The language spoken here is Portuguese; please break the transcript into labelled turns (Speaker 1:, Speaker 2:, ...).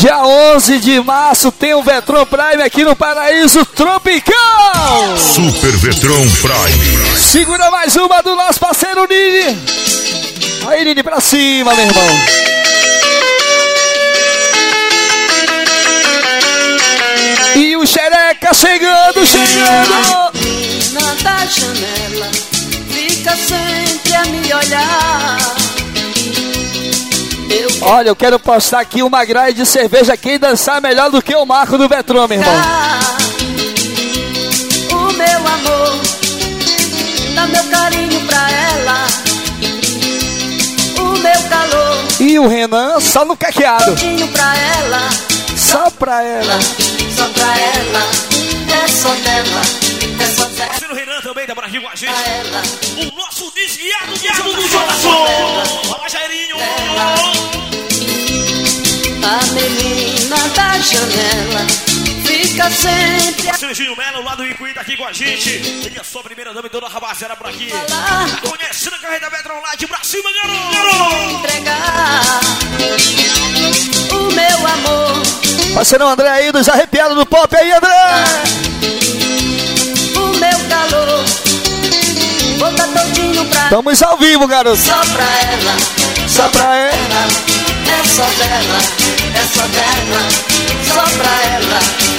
Speaker 1: Dia 11 de março tem o Vetron Prime aqui no Paraíso Tropical.
Speaker 2: Super Vetron Prime.
Speaker 1: Segura mais uma do nosso parceiro Nini. Aí, Nini, pra cima, meu irmão. E o xereca chegando, chegando.
Speaker 3: Na da janela, fica sempre a me olhar.
Speaker 1: Olha, eu quero postar aqui uma grade de cerveja. Quem dançar melhor do que o Marco do Vetron, meu irmão.
Speaker 3: o meu amor, dá meu carinho pra ela. O meu calor,
Speaker 1: E o Renan só no caqueado.
Speaker 3: pra ela.
Speaker 1: Só pra ela.
Speaker 3: Só pra ela, é só dela, é só dela.
Speaker 4: Parceiro Renan também tá por aqui com a gente.
Speaker 3: Pra
Speaker 4: O nosso desviado, viado
Speaker 3: a menina da janela fica sempre a
Speaker 4: Serginho Melo, lá do Icuí, tá aqui com a gente. Ele é sua primeira dama e toda a rapaziada por aqui. Conhecendo a carreira lá de pra cima, garoto.
Speaker 3: entregar o meu amor,
Speaker 1: Parceirão André aí dos arrepiados do pop aí, André.
Speaker 3: o meu calor. Vou dar todinho pra
Speaker 1: Estamos ao vivo, garoto.
Speaker 3: só pra ela, favela, só pra ela.